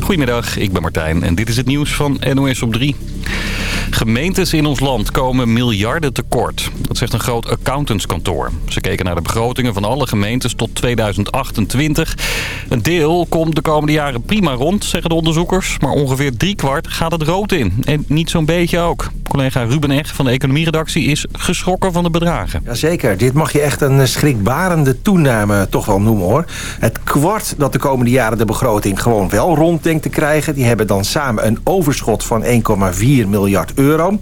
Goedemiddag, ik ben Martijn en dit is het nieuws van NOS op 3. Gemeentes in ons land komen miljarden tekort. Dat zegt een groot accountantskantoor. Ze keken naar de begrotingen van alle gemeentes tot 2028. Een deel komt de komende jaren prima rond, zeggen de onderzoekers. Maar ongeveer driekwart gaat het rood in. En niet zo'n beetje ook. Collega Ruben Eg van de economieredactie is geschrokken van de bedragen. Jazeker, dit mag je echt een schrikbarende toename toch wel noemen hoor. Het kwart dat de komende jaren de begroting gewoon wel rond denkt te krijgen... die hebben dan samen een overschot van 1,4 miljard euro.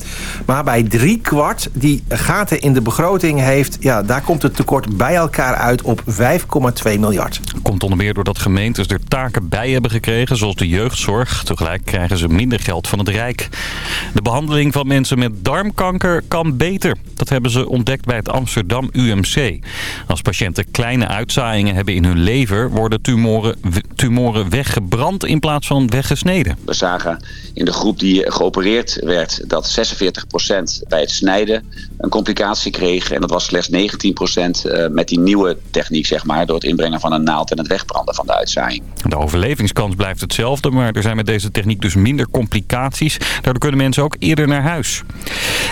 Maar bij drie kwart die gaten in de begroting heeft... Ja, daar komt het tekort bij elkaar uit op 5,2 miljard. Komt onder meer doordat gemeentes er taken bij hebben gekregen... zoals de jeugdzorg. Tegelijk krijgen ze minder geld van het Rijk. De behandeling van mensen met darmkanker kan beter. Dat hebben ze ontdekt bij het Amsterdam UMC. Als patiënten kleine uitzaaiingen hebben in hun lever... worden tumoren, tumoren weggebrand in plaats van weggesneden. We zagen in de groep die geopereerd werd dat 46% bij het snijden een complicatie kreeg. En dat was slechts 19% eh, met die nieuwe techniek, zeg maar, door het inbrengen van een naald en het wegbranden van de uitzaaiing. De overlevingskans blijft hetzelfde, maar er zijn met deze techniek dus minder complicaties. Daardoor kunnen mensen ook eerder naar huis.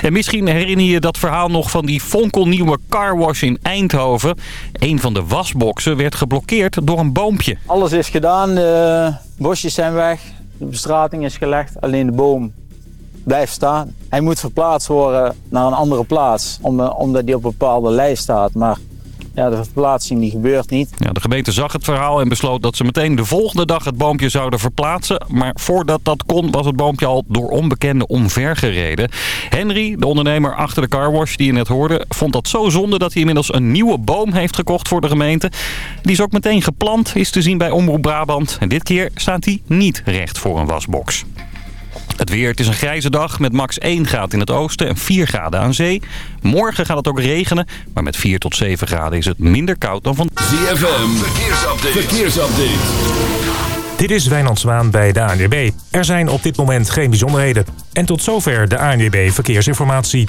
En misschien herinner je dat verhaal nog van die fonkelnieuwe carwash in Eindhoven. Een van de wasboxen werd geblokkeerd door een boompje. Alles is gedaan, de bosjes zijn weg, de bestrating is gelegd, alleen de boom blijft staan. Hij moet verplaatst worden naar een andere plaats, omdat hij op een bepaalde lijst staat. Maar ja, de verplaatsing die gebeurt niet. Ja, de gemeente zag het verhaal en besloot dat ze meteen de volgende dag het boompje zouden verplaatsen. Maar voordat dat kon was het boompje al door onbekenden omvergereden. Henry, de ondernemer achter de carwash die je net hoorde, vond dat zo zonde dat hij inmiddels een nieuwe boom heeft gekocht voor de gemeente. Die is ook meteen geplant, is te zien bij Omroep Brabant. En dit keer staat hij niet recht voor een wasbox. Het weer, het is een grijze dag met max 1 graden in het oosten en 4 graden aan zee. Morgen gaat het ook regenen, maar met 4 tot 7 graden is het minder koud dan van... ZFM, verkeersupdate. verkeersupdate. Dit is Wijnand Zwaan bij de ANWB. Er zijn op dit moment geen bijzonderheden. En tot zover de ANWB Verkeersinformatie.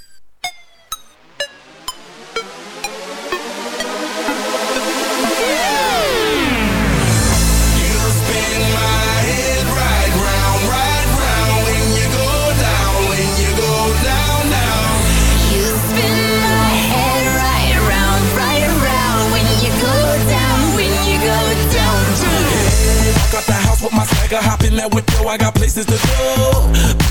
a in that window. I got places to go.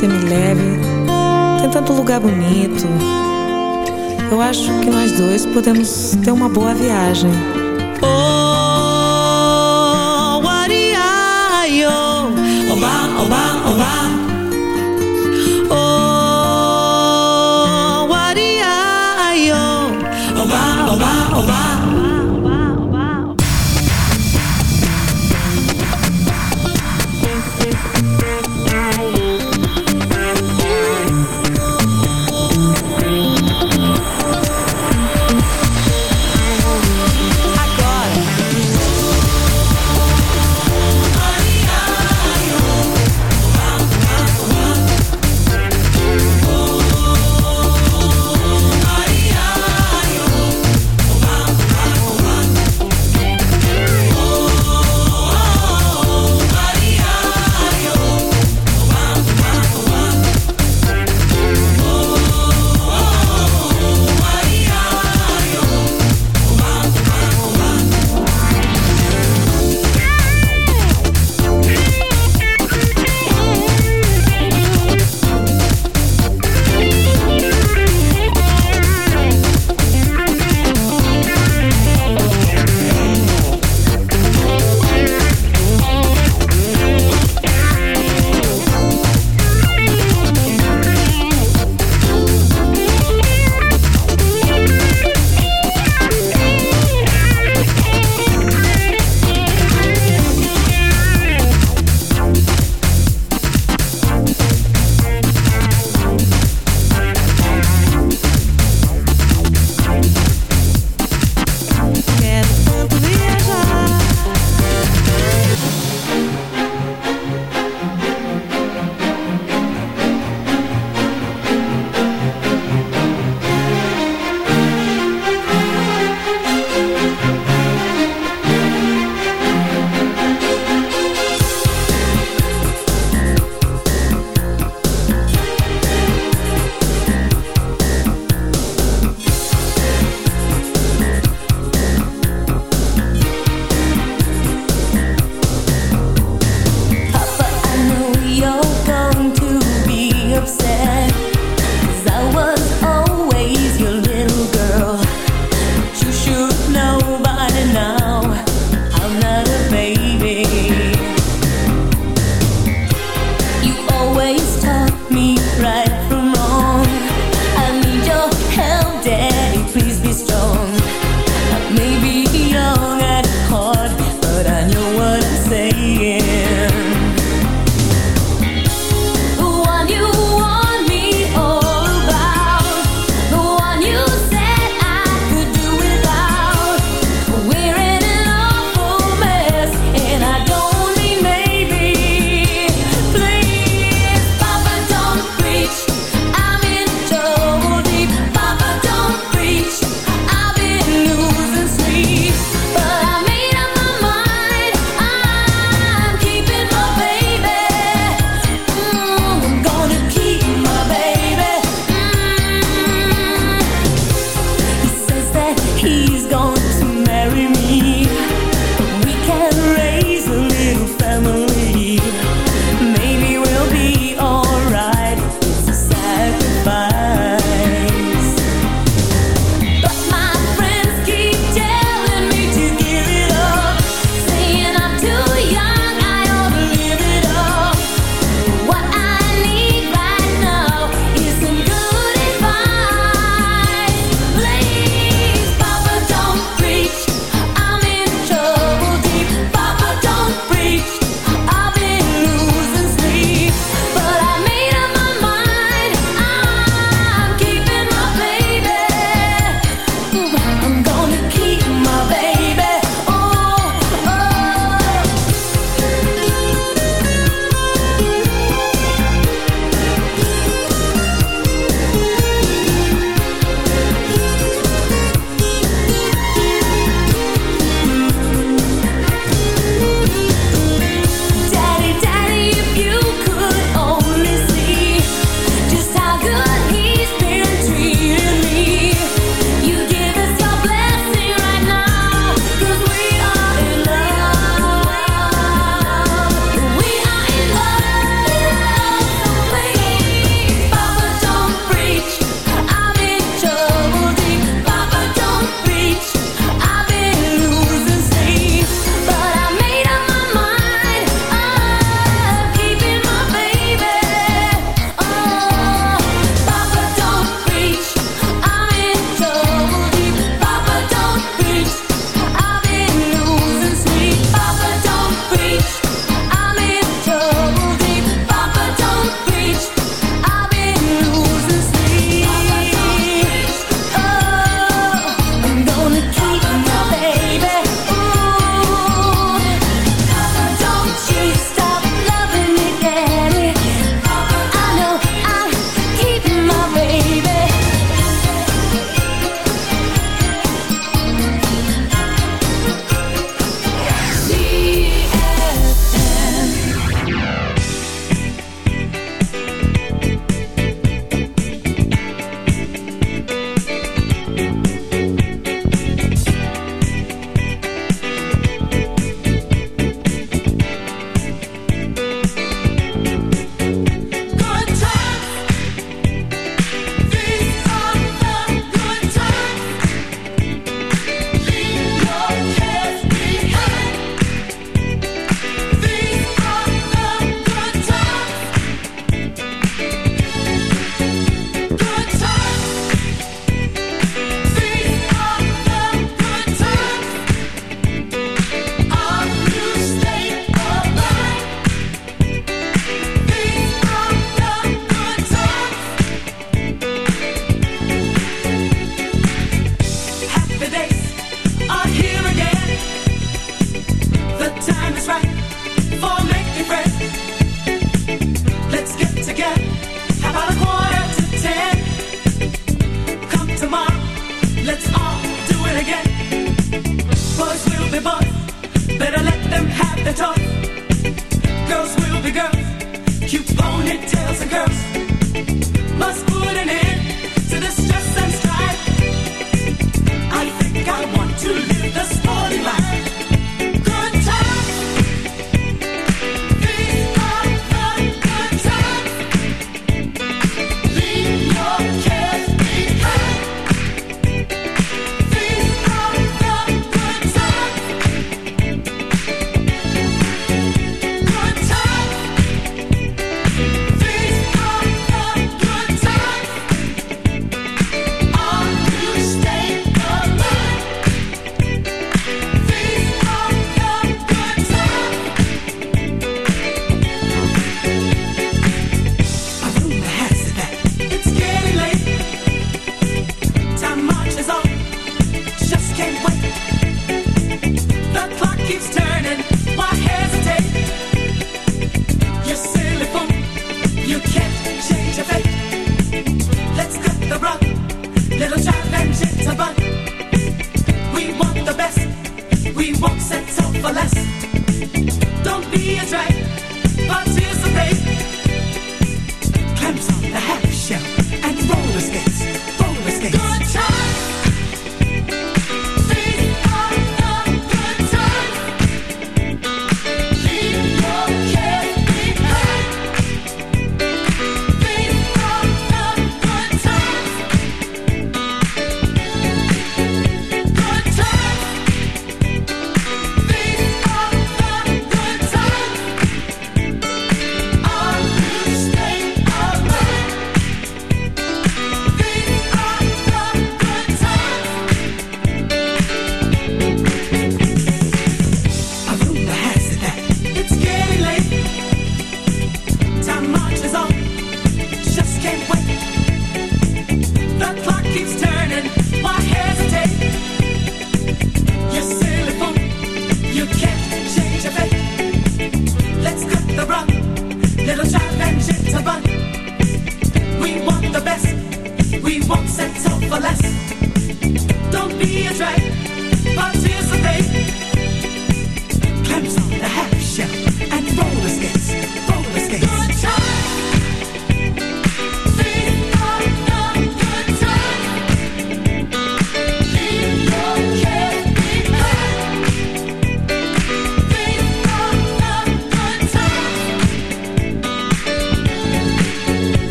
você me leve. Tem tanto lugar bonito. Eu acho que nós dois podemos ter uma boa viagem.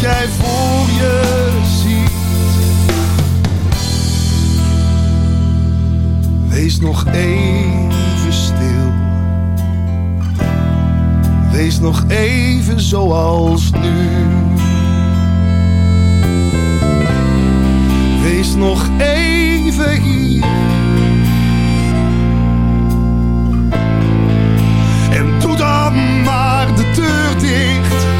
Jij voor je ziet. Wees nog even stil. Wees nog even zoals nu. Wees nog even hier. En maar de deur dicht.